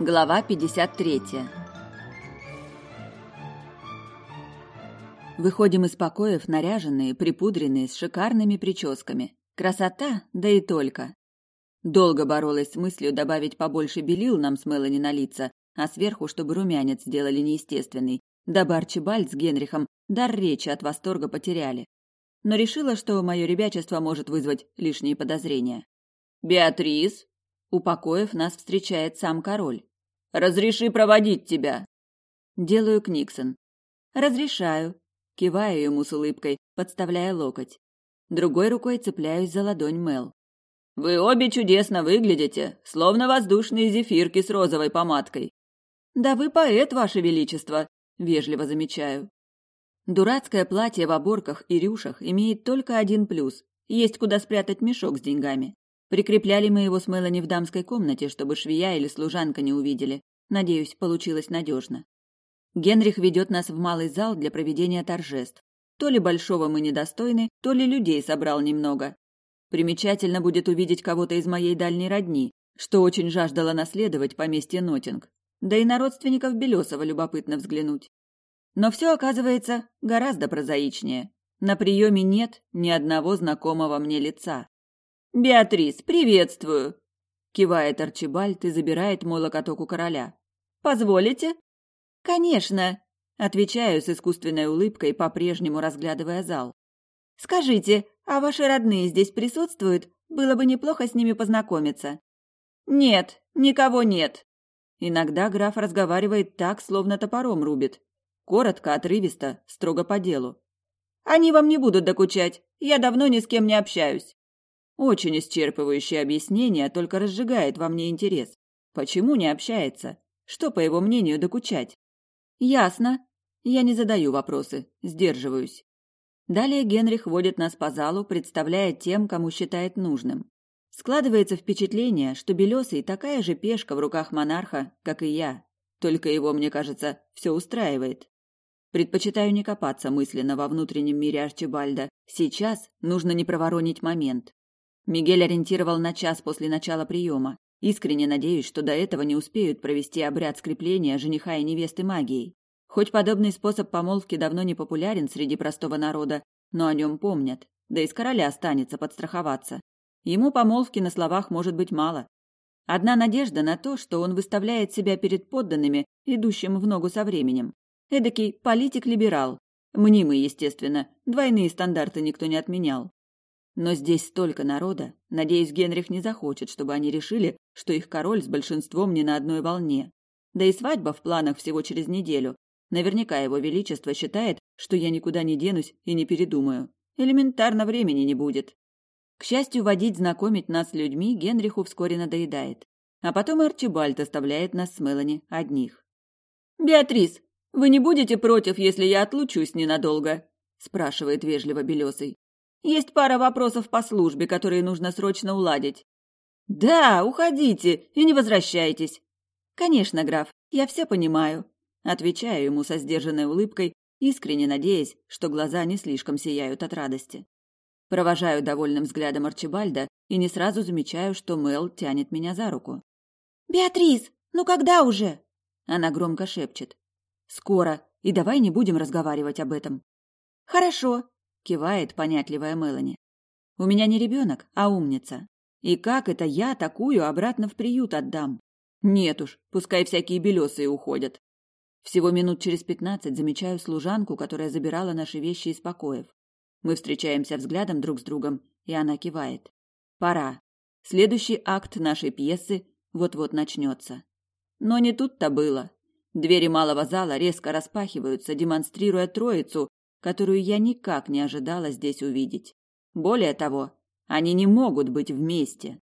Глава 53. Выходим из покоев наряженные, припудренные, с шикарными прическами. Красота, да и только. Долго боролась с мыслью добавить побольше белил нам с Мелани на лица, а сверху, чтобы румянец сделали неестественный, дабы Арчибальд с Генрихом дар речи от восторга потеряли. Но решила, что мое ребячество может вызвать лишние подозрения. «Беатрис!» У покоев нас встречает сам король. Разреши проводить тебя. Делаю Книксон. Разрешаю. Киваю ему с улыбкой, подставляя локоть. Другой рукой цепляюсь за ладонь Мел. Вы обе чудесно выглядите, словно воздушные зефирки с розовой помадкой. Да вы поэт, ваше величество, вежливо замечаю. Дурацкое платье в оборках и рюшах имеет только один плюс: есть куда спрятать мешок с деньгами. Прикрепляли мы его с Мелани в дамской комнате, чтобы швея или служанка не увидели. Надеюсь, получилось надежно. Генрих ведет нас в малый зал для проведения торжеств. То ли большого мы недостойны, то ли людей собрал немного. Примечательно будет увидеть кого-то из моей дальней родни, что очень жаждала наследовать поместье Нотинг. Да и на родственников Белесова любопытно взглянуть. Но все оказывается гораздо прозаичнее. На приеме нет ни одного знакомого мне лица. «Беатрис, приветствую!» Кивает Арчибальд и забирает мой локоток у короля. «Позволите?» «Конечно!» Отвечаю с искусственной улыбкой, по-прежнему разглядывая зал. «Скажите, а ваши родные здесь присутствуют? Было бы неплохо с ними познакомиться». «Нет, никого нет». Иногда граф разговаривает так, словно топором рубит. Коротко, отрывисто, строго по делу. «Они вам не будут докучать. Я давно ни с кем не общаюсь». Очень исчерпывающее объяснение только разжигает во мне интерес. Почему не общается? Что, по его мнению, докучать? Ясно. Я не задаю вопросы, сдерживаюсь. Далее Генрих водит нас по залу, представляя тем, кому считает нужным. Складывается впечатление, что Белесый такая же пешка в руках монарха, как и я. Только его, мне кажется, все устраивает. Предпочитаю не копаться мысленно во внутреннем мире Арчибальда. Сейчас нужно не проворонить момент. Мигель ориентировал на час после начала приема. Искренне надеюсь, что до этого не успеют провести обряд скрепления жениха и невесты магией. Хоть подобный способ помолвки давно не популярен среди простого народа, но о нем помнят. Да и с короля останется подстраховаться. Ему помолвки на словах может быть мало. Одна надежда на то, что он выставляет себя перед подданными, идущим в ногу со временем. Эдакий политик-либерал. Мнимый, естественно, двойные стандарты никто не отменял. Но здесь столько народа. Надеюсь, Генрих не захочет, чтобы они решили, что их король с большинством не на одной волне. Да и свадьба в планах всего через неделю. Наверняка его величество считает, что я никуда не денусь и не передумаю. Элементарно времени не будет. К счастью, водить, знакомить нас с людьми Генриху вскоре надоедает. А потом Арчибальд оставляет нас с Мелани одних. «Беатрис, вы не будете против, если я отлучусь ненадолго?» спрашивает вежливо Белесый. Есть пара вопросов по службе, которые нужно срочно уладить. Да, уходите и не возвращайтесь. Конечно, граф, я все понимаю. Отвечаю ему со сдержанной улыбкой, искренне надеясь, что глаза не слишком сияют от радости. Провожаю довольным взглядом Арчибальда и не сразу замечаю, что Мел тянет меня за руку. «Беатрис, ну когда уже?» Она громко шепчет. «Скоро, и давай не будем разговаривать об этом». «Хорошо», кивает понятливая Мелани. У меня не ребенок, а умница. И как это я такую обратно в приют отдам? Нет уж, пускай всякие белесые уходят. Всего минут через пятнадцать замечаю служанку, которая забирала наши вещи из покоев. Мы встречаемся взглядом друг с другом, и она кивает. Пора. Следующий акт нашей пьесы вот-вот начнется. Но не тут-то было. Двери малого зала резко распахиваются, демонстрируя троицу, которую я никак не ожидала здесь увидеть. Более того, они не могут быть вместе.